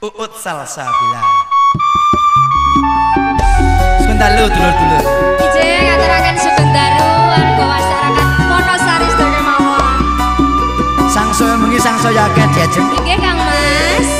Uut Salsa Sebentar lu dulur dulur Ije ngaturakan sebentar lu Warga masyarakat Ponosari Sdone Mawon. Sang soya mengi sang soya kek Ije kang mas.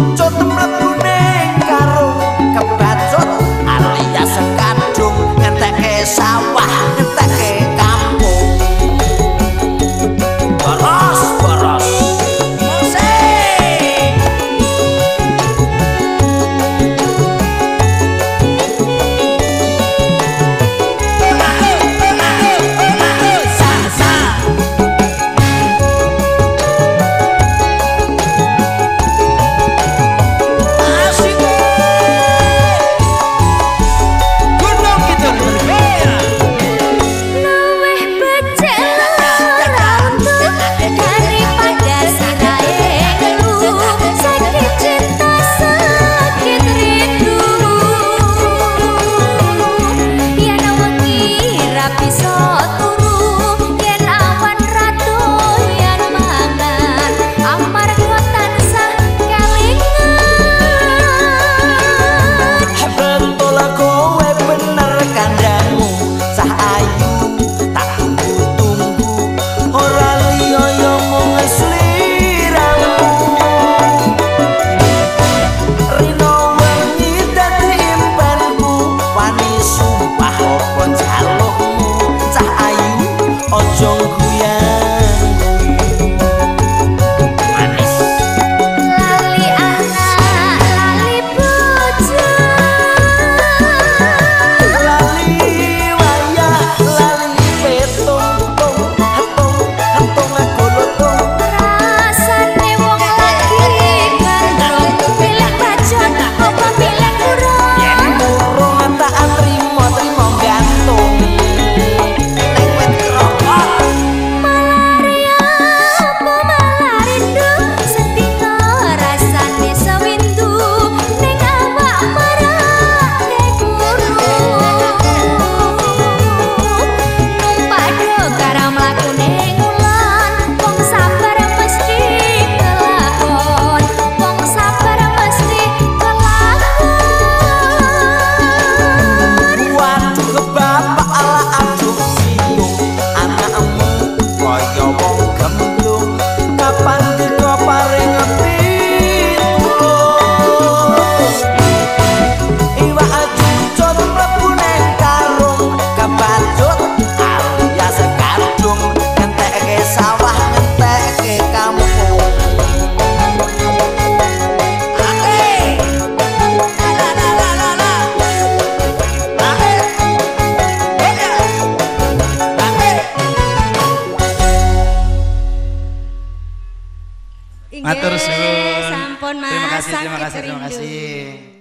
Matur suwun. Terima kasih, terima kasih, terima kasih.